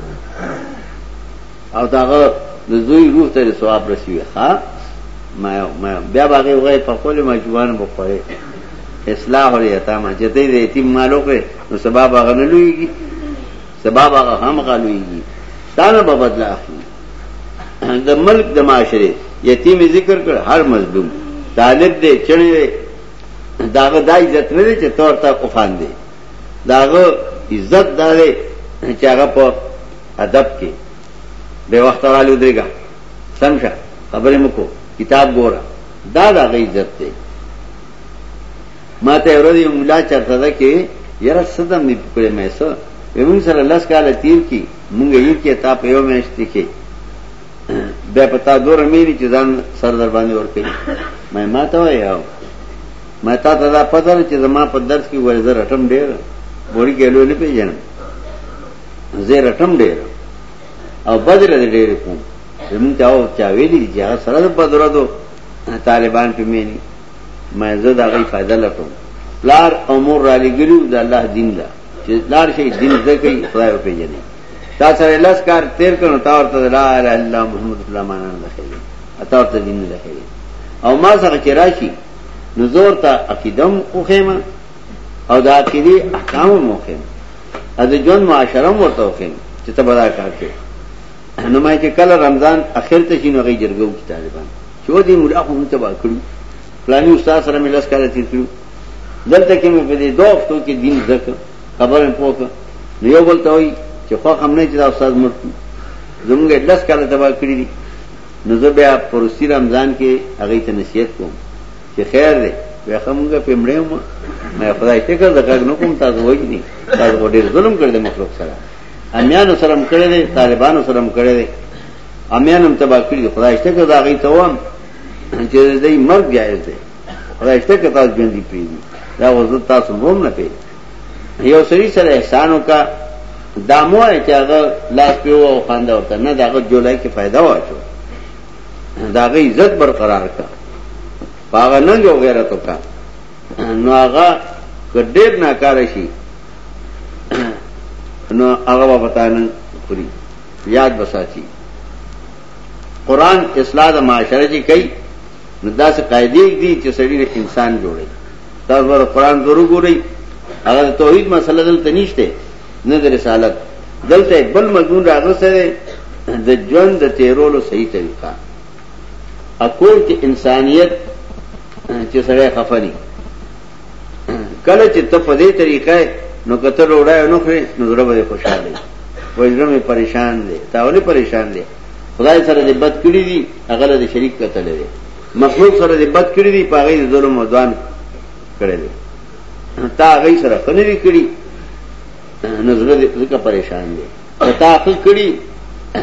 او داغه د زوی روح ته ثواب رسیږي ها ما ما بیا باغې وغه په خپل مجبوان مو پړې اصلاح لري تا ما چې دې یتیم مالو کې نو سبب هغه نه لويږي سبب هغه هم غلويږي دا نه بدلا اخلي د ملک د معاشره یتیم ذکر کړ هر مظلوم طالب دې چړې داغه د عزت نه دي چې تور ته اوخان دي داغه عزت داري چې هغه په ادب کې به وخت رالو درګه سمشه خبرې مکو کتاب ګوره دا داغه عزت دی ما ته ورته مولا چرته ده کې یره صدم نه پکړې مې سره ومن سره لس کاله تیر کی مونږ یې کې تا په یو میاشت کې بیا پتا دور مېری چې ځان سر در باندې ور کوي مې ما ته وایو مې تا ته دا پته نه چې زما په درس کې وایي زه رټم ډېر بوړي کې لوي نه پیژنم زه رټم ډېر او بدر دې ډېر کوم زمون ته او چا ویلي چې هغه سره په درو طالبان په مېنی مې زه دا غي فائدہ لټوم پلار امور را لګلو د الله دین لا چې لار شي دین زده کوي خدای او پیژني تا سره لاس کار تیر کړو تا ورته لا اله الا محمد رسول الله مانان لخیږي اته ورته دین لخیږي او ما سره چې راشي نو زور ته عقیدم او خیمه او دا عقیدی احکام مو خیمه از جون معاشره مو ورته خیمه چې ته بلا کار کوي نو ما چې کله رمضان اخر ته شي نو غي جرګو کې طالبان شو دي مولا خو ته با کړو پلاني استاد سره مې لاس کار تیر کړو دلته کې مې په دې دوه هفتو کې دین زده کړ خبر مې پوه کړ نو یو بل ته وایي چې خوښ هم نه چې دا استاد مړ کړو زمونږ یې لس کاله تباه کړي دي نو زه بیا په روسي رمضان کې هغوی ته نصیحت کوم چې خیر دی بیا ښه مونږ پې مړی وم مې خدای شکر د غږ نه کوم تاسو وژني تاسو خو ډېر ظلم کړی دی مخلوق سره امیانو سره هم کړی دی طالبانو سره هم کړی دی امیان هم تباه کړي دي خدای شکر د هغوی ته وایم چې د دوی مرګ جایز دی خدای شته که تاسو ژوندۍ پیږي دا وزن تاسو هم نه پیږي یو سړي سره احسان وکا دامو چې هغه لاس پیو او خندا ورته نه داغه جولای کې फायदा واچو داغه عزت برقرار کا پاغه نه جو غیرت وکا نو هغه کډیر ناکاره شي نو هغه پتا نه خوري یاد بساتی قران اصلاح د معاشره کې کوي نو دا څه قاعده دي چې سړی نه انسان جوړي تاسو ور قرآن ضرور ګورئ هغه توحید مسله دلته نشته نه د رسالت دلته بل مضمون راغسته د ژوند د تیرولو صحیح طریقه اکور کې انسانیت چې سړی خفري کله چې ته په دې طریقه نو کته وړای نو خې نو زړه به خوشاله وي وجرمه پریشان دي تاولي پریشان دي خدای سره دې بد کړی دي هغه له شریک قتل دی مخلوق سره دې بد کړی دي پاغې ظلم او دوان کړی دی تا هغه سره خنري کړی نظر دې ځکه پریشان دی تا خپل کړی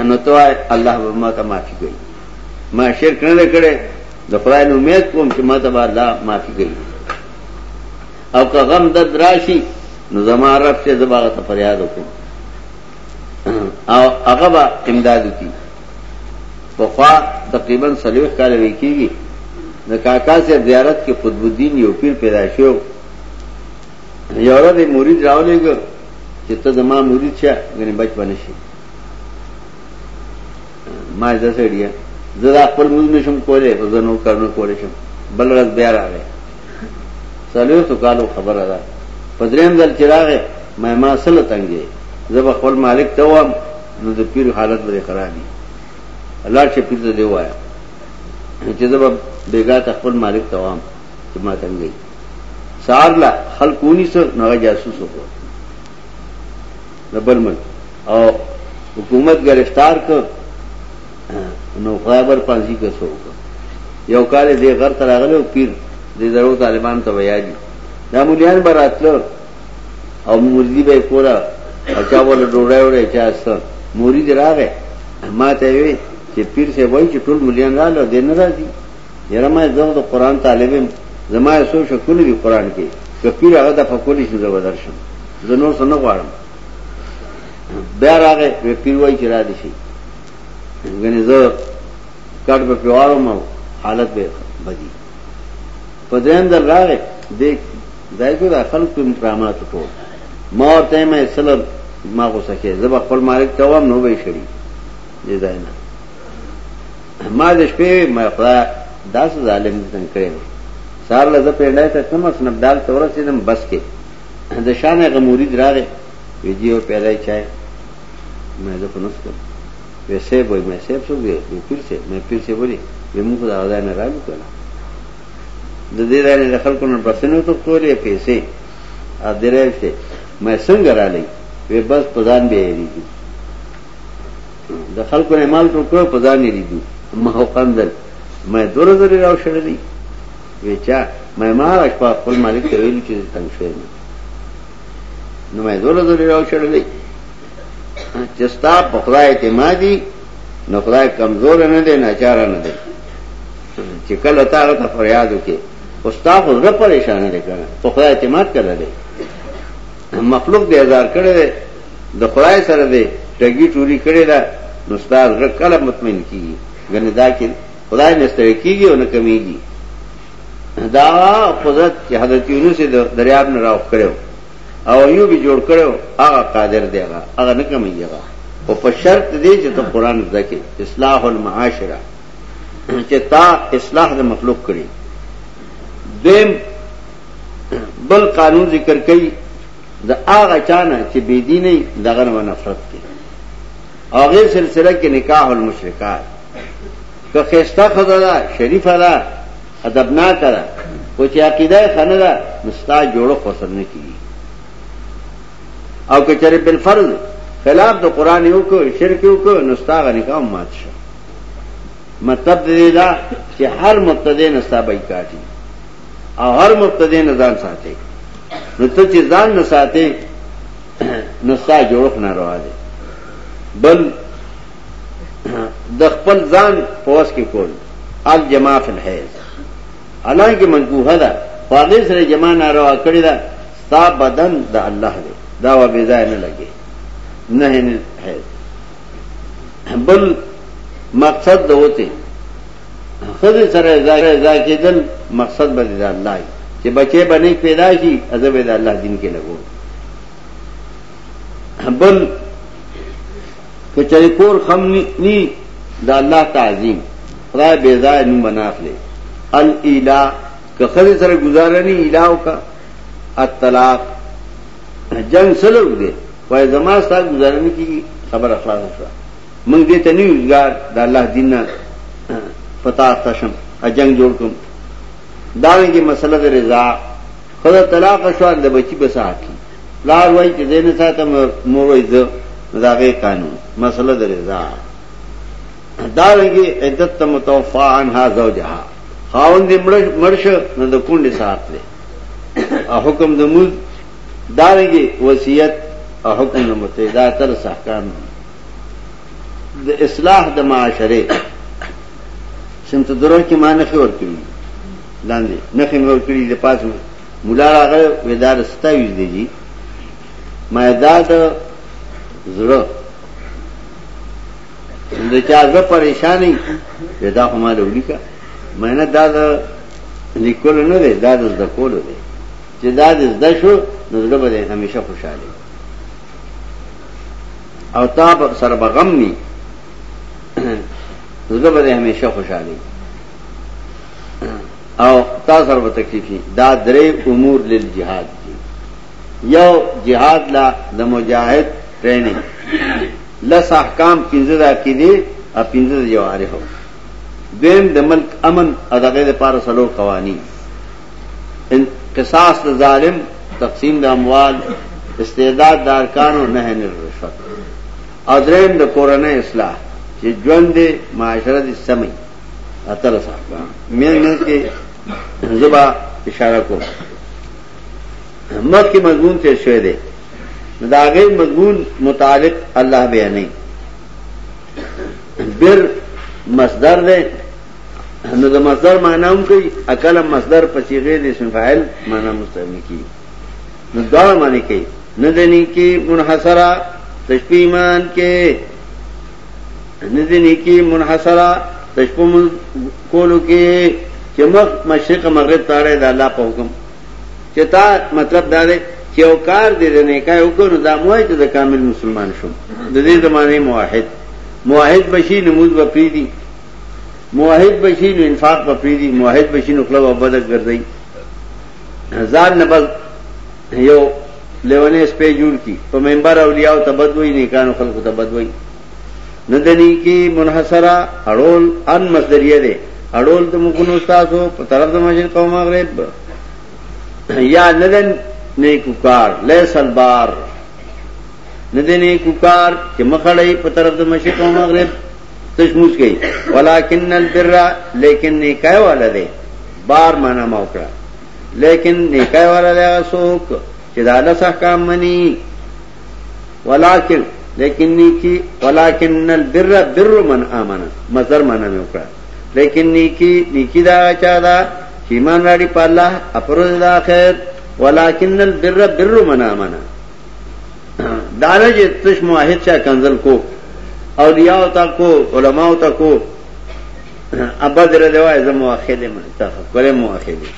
نو توای الله به ما ته معافي کوي ما شرک نه کړی د خدای نو امید کوم چې ما ته به الله معافي کوي او که غم درد راشي نو زما رب ته زباغه فریاد وکړم او هغه به امداد کی په خوا تقریبا سلوخ کال وی کیږي د کاکا سے زیارت کې قطب الدین یو پیر پیدا شو یو ورځ مرید راولېګو چې ته زما مرید شه غني بچ باندې شي ما دې سړیا زه خپل موږ نشم کولای خو زه نو کارونه کولای شم بل ورځ بیا راغی څلوېښتو کالو خبره ده په دریم ځل چې راغی مې ما سله تنګې زه به خپل مالک ته وم نو د پیر حالت به خرابي الله چې پیر ته دی وایا چې زه به بیګا ته خپل مالک ته وم چې ما تنګې سار لا خلقونی سره نو جاسوس وکړ د بلمن او حکومت گرفتار کړ نو خدای بر پانسی که سو که یو کال دی غر تر اغلی و پیر دی درو طالبان تا ویادی دا مولیان بر اتلو او مردی بای کورا او چا بولا ڈوڑای وڑای چا استا موری دی را گئی ما تا وی چه پیر سے وای چه ټول مولیان را لو دی نرا دی یرا ما زغ دا قرآن طالبیم زما سو شکل دی قرآن کی که پیر اغا دا فکولی شن زبا درشن زنور سنگوارم بیا را گئی پیر وای چه را دی شید ګنې زه کټ به پیوارو مو حالت به بدی په دین در راغې دې دای کو دا خلک په کرامات ټول ما ورته مې سلب ما غوسه کې زه خپل مالک ته وم نو به شړی دې ځای نه ما د شپې ما خدای داس ظالم څنګه کړی سار لزه پیډای ته کوم سنب دال تور سیدم بس کې د شان غموري دراغه ویډیو پیدا چای مې زه خو نه څکم وې صیب وای مې صیب څوک دی وې پیر صیب مې پیر صیب ولې وې موږ خو دا غځای نه رالو کنه د دې ځای نه د خلکو نه بسنه وتښتولې پیسې ا درېشته مې څنګه رالې وې بس په ځان به یریږي د خلکو نه مال ټول کړ په ځان یریږي ما هو قندل مې دور زری راو شړلې وې چا مې ما راځ په خپل مالک ته ویل چې تنگ شوی نو مې دور دور راو چړلې چې ستا په خدای اعتمادي نو خدای کمزور نه دی ناچار نه دی چې کله تا ته فریاد وکې او ستا خو زړه پریشان دی کنه په خدای اعتماد کړل دی مخلوق دې هزار کړی دی د خدای سره دی ټګي ټوري کړی دا نو ستا زړه کله مطمئن کیږي ګنې دا کې خدای نه ستړي کیږي او نه کمیږي دا قدرت چې حضرت یونس د دریاب نه راوخ کړو او یو به جوړ کړو هغه قادر دی هغه هغه نه کمی دی هغه او په شرط دی چې ته قران ځکه اصلاح المعاشره چې تا اصلاح د مخلوق کړي دیم بل قانون ذکر کړي د هغه چانه چې بی دین نه دغه نفرت کوي هغه سلسله کې نکاح المشرکات که خسته خدا دا شریف دا ادبناک دا او چې عقیده خنه دا مستا جوړو خسر نه کیږي او که چېرې بل فرض خلاف د قران یو کو شرک یو کو نستا غنی کا مات شو مطلب دې دا چې هر مبتدی نستا بای کاټي او هر مبتدی نه ځان ساتي نو ته چې ځان نه ساتي نستا جوړخ نه راځي بل د خپل ځان په وس کې کول الجما فی الحیض حالانکه منکوه ده خو هغه سره جما ناروا کړی ده ستا بدن د الله دی دا و بی ځای نه لګي نه نه حیض بل مقصد ده وته خدای سره ځای ځای کېدل مقصد به د الله دی چې بچي باندې پیدا شي ازب د الله دین کې لګو بل که چرې کور خم نی د الله تعظیم خدای بې ځای نوم بناخلې الاله که خدای سره گزاره نی اله وکا الطلاق جنگ سلو دې وای زما ستا گزاره نه کیږي خبر اخلاص شو موږ دې ته نه یوزګار د الله دین نه پتا تشم اجنګ جوړ کوم دا ویږي مسله د رضا خدای طلاق شو د بچی بساتی پلار وای چې دینه ساته مور وای زه داغه قانون مسله د رضا دا لګي عدت ته متوفا عنها زوجها خاون دې مرش نه د کونډې سات لې حکم د موز دا لګي وصیت او حکم د متدا تر احکام د اصلاح د معاشره سمت درو کې معنی خور کړی لاندې نخې مور کړی د پاسو مولا راغله وې دا د ستاویز دی جی ما دا د زړه د چا زړه پریشانی دا خو ما لولي کا مې نه دا د لیکل نه دی دا د زده کول دی چې دا د زده شو نو زړه به همیشه خوشاله او تا سره به غم ني زړه به همیشه خوشاله او تاسو سره به تکلیف وي دا درې امور لیل جهاد دي یو جهاد لا د مجاهد ټریننګ لس احکام پنځه د عقیده او پنځه د جوارح دیم د ملک امن او دغه لپاره سلو قوانین ان قصاص د ظالم تقسیم د اموال استعداد د ارکانو نه نه رشوت او دریم د کورنۍ اصلاح چې ژوند معاشره دي سمي اتل صاحب مین مین کې زبا اشاره کوم مخکې مضمون تیر شوی دی دا غیر مضمون متعلق الله بیانې بر مصدر دی نو د مصدر معنی هم کوي اکل مصدر په صيغه د اسم فاعل معنی مستعمل کی نو دا معنی کوي نه دني کې منحصره تشبیمان کې ندی نیکی منحصره تشپو من کولو کی چه مخ مشرق مغرب تاره دا اللہ پا حکم چه تا مطلب داره چه او کار دی دا نیکای اکنو دا موی چه دا کامل مسلمان شم دا دی زمانه موحد موحد بشی نموز با پریدی موحد بشی نو انفاق با پریدی موحد بشی نو خلو عبادت گردئی زار نبز یو لیونه سپی جوړ کی په منبر اولیاء ته بد وای نیکانو خلکو ته بد وای نه د نیکی منحصره اړول ان مصدریه ده اړول د مخونو تاسو په طرف د مشرق او مغرب یا نه د نیکو کار لیس البار نه د نیکو کار چې مخړی په طرف د مشرق او مغرب تشموس گئی ولیکن البر لیکن نیکای والا ده بار معنا ما وکړه لیکن نیکای والا دی هغه څوک چې د الله احکام مني ولکن لیکن نیکی ولکن البر بر من امن مصدر معنا مې وکړه لیکن نیکی نیکی دا چا دا چې ایمان راړي په الله افروز د اخر ولکن البر بر من امن دارج تش موحد چا کنزل کو اولیاء تا کو علماء تا کو ابا دره دی وای زه موخه دې ما ته کوله موخه دې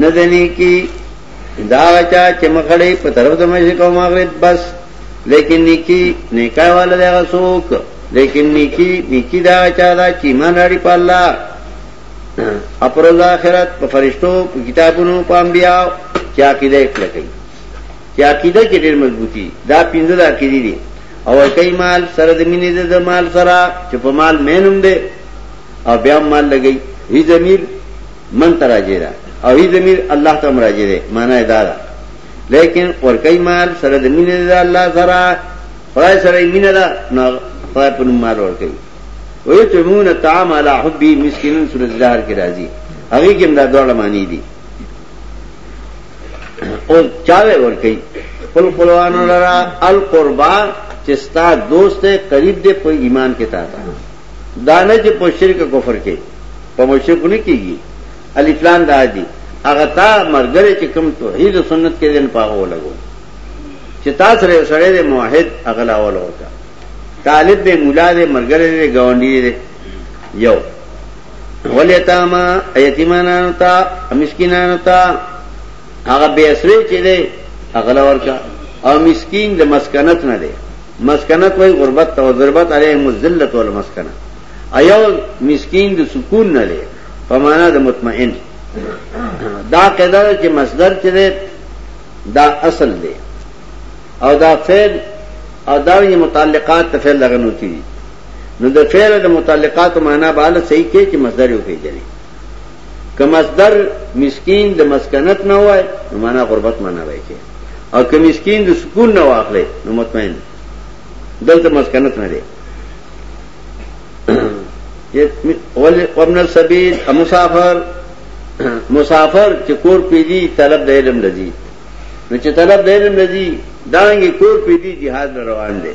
نه دني کی دا چا چې مخړې په طرف د مشرق او مغرب بس لیکن نیکی نیکای والا دی غسوک لیکن نیکی نیکی دا چا دا چې ایمان لري په الله اپروز آخرت په فرشتو په کتابونو په انبیاء چې عقیده کړی چې عقیده کې ډېر مضبوطی دا پینځه عقیده دي او ورکوي مال سره د مینې د مال سره چې په مال مینوم دی او بیا مال لګي هی ضمیر من تراجه ده او هی ضمیر الله ته مراجه ده معنا یې دا ده لیکن ورکوي مال سره د مینې د الله سره خدای سره مینه ده نو خدای په نوم مال ورکوي وې ته مون تعام علی حبی مسکینن سورۃ الزهر کې راځي هغه کې دا ډول معنی دي او چاوه ور کوي خپل خپلوان لرا القربا چې ستا دوست قریب دې په ایمان کې تا تا دانه چې په شرک کفر کې په مشرک نه کېږي الف لام دا دي هغه تا مرګره چې کوم توحید او سنت کې دین پاغو لګو چې تاسو سره سره دې موحد اغلا ول ورکا طالب به مولا دې مرګره دې گاونډي دې یو ولیتاما ایتیمانانو تا مسکینانو تا هغه بے اسری چې دی هغه لور کا او مسکین د مسکنت نه دی مسکنت وای غربت او ضربت علیهم الذلت والمسکنه ایو مسکین د سکون نه دی په معنا د مطمئن دا قاعده چې مصدر چې دی دا اصل دی او دا فعل او دا یې متعلقات ته فعل لغنوتی دي نو د فعل د متعلقات معنا به له صحیح کې چې مصدر یو پیژني که مصدر مسکین د مسکنت نه وای نو معنا غربت معنا وای کې او که مسکین د سکون نه واخلې نو مطمئن دلته مسکنت نه دی ومن السبيل مسافر مسافر چې کور پیدي طلب د علم لذي نو چې طلب د علم لذي دانګي کور پیدي jihad روان دي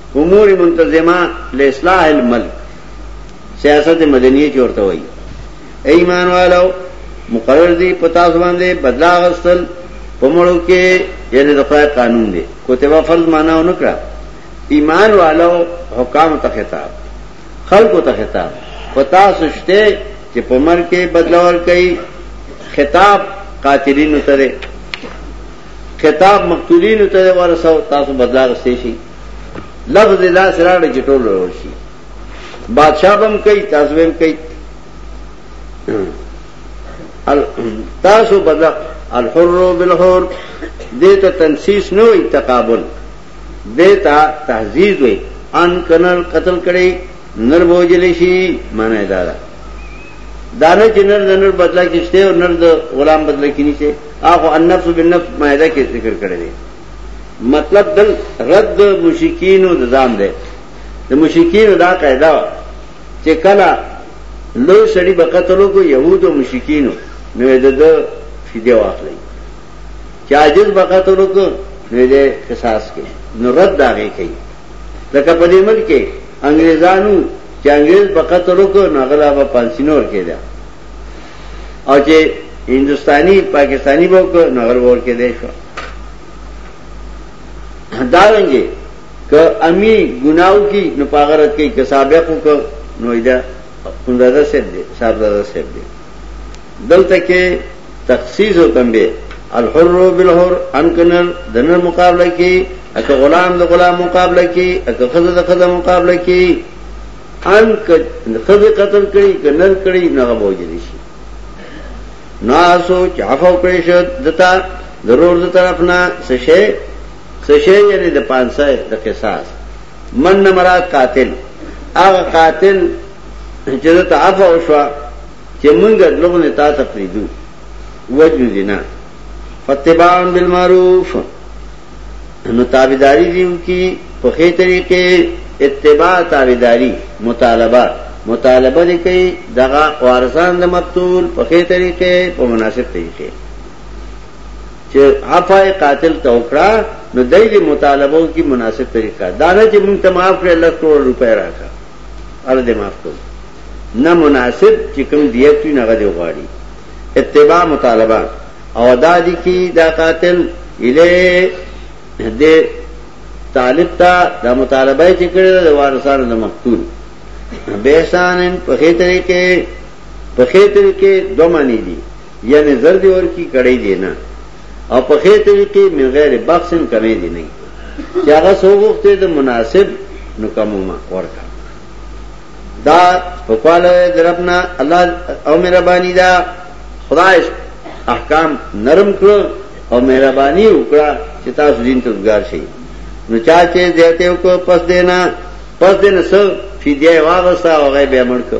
امور منتظمه لاصلاح الملک سیاست مدنیه چې ورته وایي ایمان والو مقرر دي پتا ځوان دي بدلا غسل پمړو کې یعنی د خدای قانون دی کوتبه فرض معنا و نکړه ایمان والو حکام ته خطاب خلق ته خطاب پتا سشته چې پمر کې بدلا ور کوي خطاب قاتلین ته خطاب مقتولینو ته دی ورسو تاسو بدلا غستې شي لفظ دې لاس راړي چې ټول ورور شي بادشاہ بم کوي تاسو بم کوي تاسو بدلا الحر بالحر دې ته تنسیس نه وي تقابل دې ته تهذیب وي ان کنل قتل کړي نر بوجل شي معنی دا ده دا نه چې نر د نر بدله کې شته او نر د غلام بدله کې نشته هغه النفس بالنفس مایده کې ذکر کړی دی مطلب دل رد مشکین او نظام دی د مشکین دا قاعده چې کله لو سړي بقتلو کو يهود او مشکین نو د فدیه واخلي چې عاجز بقتلو کو نو دې قصاص کوي نو رد دا غي کوي لکه په دې ملک کې انګریزانو چې انګریز په قتل وکړ نو هغه لا به پانسي نه ورکېده او چې هندوستاني پاکستاني به وکړ نو هغه به ورکېدی شو دارنګې که امي ګناو کی نو په هغه رد کوي که سابق وکړ نو یې ده همداده صاحب دی صاحبزاده صاحب دی دلته کې تخصیص او تنبیه الحر بالحر انکنر دنر مقابله کې اته غلام د غلام مقابله کې اته خزه د خزه مقابله کې ان خزه قتل کړي کنر کړي نه بوجري شي ناسو چافو پېښ دتا ضرور د طرف نه سشه سشه یعنی د پانسای د قصاص من مراد قاتل هغه قاتل چې ته عفو شو چې مونږ دلغونه تا ته پریدو وجنو دي نه فتباع بالمعروف نو تابعداري دیو کی په خې طریقې اتباع تابعداري مطالبه مطالبه دې کوي دغه وارثان د مقتول په خې طریقې په مناسب طریقې چې عفای قاتل توکړه نو دای دې مطالبه کی مناسب طریقه دا نه چې مونږ ته معاف کړې لږ کروڑ روپے راکا الله دې معاف کړو نه مناسب چې کوم دیت وي هغه دی غواړي اتباع مطالبه او دا دي کې دا قاتل اله دې طالب ته دا مطالبه چې کړی د وارثانو د مقتول بهسان په خې طریقې په خې طریقې دوه معنی دي یعنی زر دی ورکی کړی دی نه او په خې طریقې من غیر بخس کمې دي نه چې هغه سو وخته د مناسب نو کومه ورکا دا په کواله درپنا الله او مهرباني دا خدای احکام نرم کړو او مهرباني وکړه چې تاسو دین ته وګار شئ نو چا چې زیاته وکړ پس دینا پس دین سو فدیه واغسا او غیب امر کړ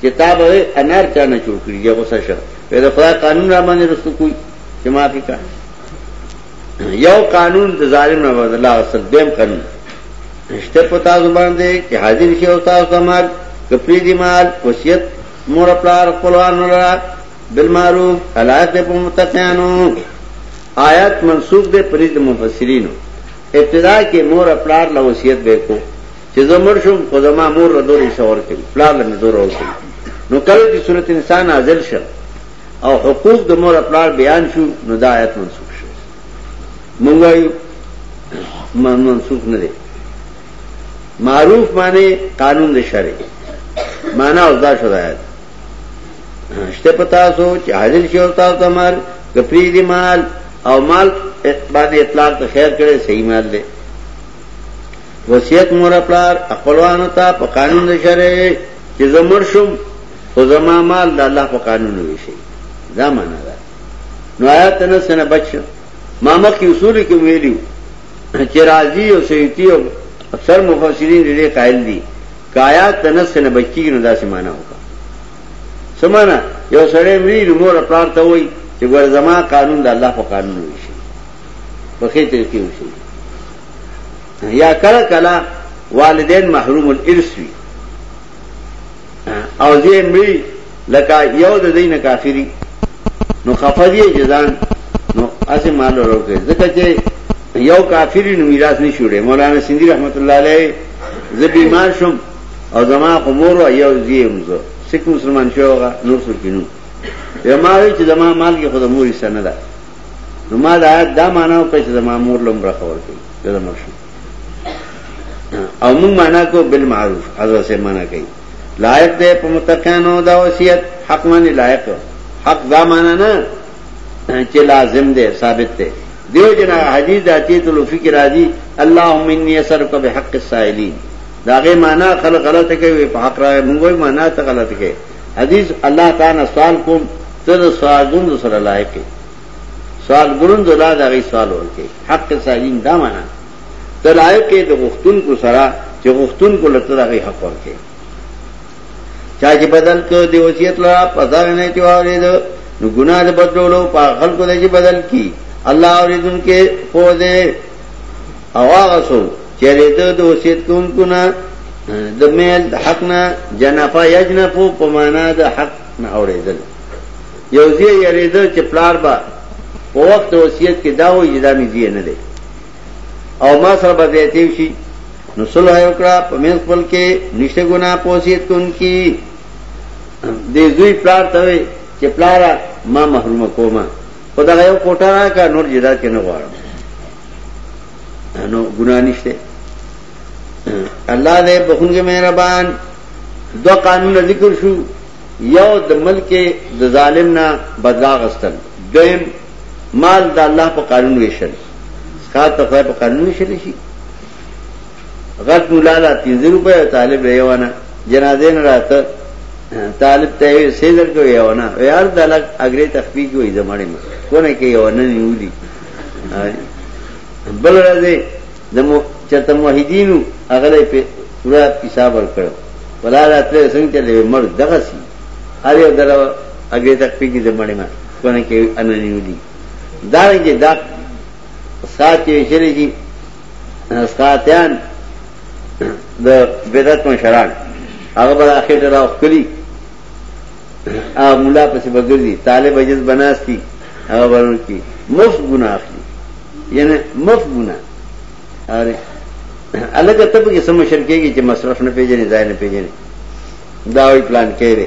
چې تا به انار چا نه جوړ کړی یا غوسه شه په د خدای قانون را باندې رسو کوی چې ما کې کا یو قانون د ظالم نه ورته الله اصل دیم قانون شته پتا زبان دې چې حاضر شي او تاسو سماج کپری دی مال وصیت مور پلار خپلوان لرا بالمعروف حالات دې په متقینو آیات منسوخ دې پرید مفسرینو ابتدا کې مور پلار له وصیت به کو چې زه مړ شم خو زما مور له دوره حصه ورکوي پلار له مې دوره ورکوي نو کله چې صورت انسان نازل شو او حقوق د مور پلار بیان شو نو دا آیت منسوخ شو مونږ وایو منسوخ نه دی معروف معنی قانون د شرع معنی او دا شو آیت شته پتا سو چې حاضر شي او تاسو تمر کپری دی مال او مال باندې اطلاق ته خیر کړي صحیح مال دی وصیت مور پلار خپلوانو ته په قانون د شرع چې زمر شم خو زما مال د الله په قانون وي شي دا معنا ده نو آیات نه سنه بچ ما مخکې اصول کې ویلو چې راضي او سیتی او اکثر مفسرین دې قائل دي کایات نه سنه بچ کیږي نو دا څه معنا وکړه سمانا یو سړی مری نو مور پلار ته وای چې ګور زما قانون د الله په قانون وي شي په خې طریقې وي یا کله کله والدین محروم الارث وي او زه مړي لکه یو د دین کافری نو خفدی جزان نو اسه مال وروکه ځکه چې یو کافری نو میراث نه شوړي مولانا سیندی رحمت الله علیه زه بیمار شوم او زما خمور او یو زیم زه سکه مسلمان شوغه نور څه کینو یماوی چې زما مال کې خود موري سنه ده نو ما دا آیت دا معنا وکړه چې زما مور له عمره خبر کوي چې زه مړ شم او موږ معنا کو بالمعروف حضرت سے معنا کوي لایق دی په متقینو دا وصیت حق معنی لایق حق دا معنا نه چې لازم دی ثابت دی دیو جنا حدیث داتی تو لفی کی راضی اللهم انی اسرک بحق السائلین داغه معنا خلق غلط کوي په حق راغی موږ معنا ته غلط کوي حدیث الله تعالی سوال کوم ته د سوال ګوند سره لایق یې سوال ګوند لا د غي سوال ورکې حق سالین دا معنا ته لایق یې د غختون کو سره چې غختون کو لته د غي حق ورکې چا چې بدل کو دی وصیت لا پتا نه چې واره ده نو ګناه د بدلولو په خلکو دی چې بدل کی الله اوریدونکو په دې او هغه څوک چې د ده د وصیت کوونکو نه د میل د حق نه جنفا یجنفو په معنا د حق نه اورېدل یو ځای یریدل چې پلار به په وخت وصیت کې دا وایي چې دا مې ځای نه دی او ما سره به ځای تېو شي نو صلح یې وکړه په منځ خپل کې نشته ګناه په وصیت کوونکي دې دوی پلار ته وي چې پلار ما محروم کومه خدای یو کوټه راکا نور جدا کې نه غواړم نو ګناه نشته الله دې بخونګي مهربان دو قانون ذکر شو یو د ملک د ظالم نه بدلا غستل دیم مال د الله په قانون ویشل سکات ته په قانون ویشل شي غلط مولا لا 30 روپے طالب ریوانه جنازې نه راته طالب ته سیدر کو یو نه یار دلک اگری تخفیق وې زمړې مې کو نه کې یو نه نیولي بل راځي د چرته موحدینو هغه له په پورا حساب ورکړ ولا راتله څنګه چلے مړ دغه سي اړ دره اګه تک پیګي د مړې ما کونه کې اننیو دي دا رنګه دا ساتي شری دي ساتيان د بدعت مشران هغه بل اخر راو کلی او مولا پسې بګردي طالب اجز بناستی هغه ورن کی مف ګنا اخلي یعنی مف ګنا اره الګ ته به سم شرکېږي چې مصرف نه پیژنې ځای نه پیژنې دا وی پلان کړي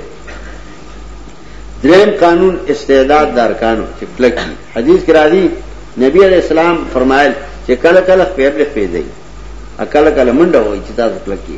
دریم قانون استعداد دار قانون چې کلک حدیث کرا دي نبی علیہ السلام فرمایل چې کله کله پیبل پیځي اکل کله منډه وای چې تاسو کلک کی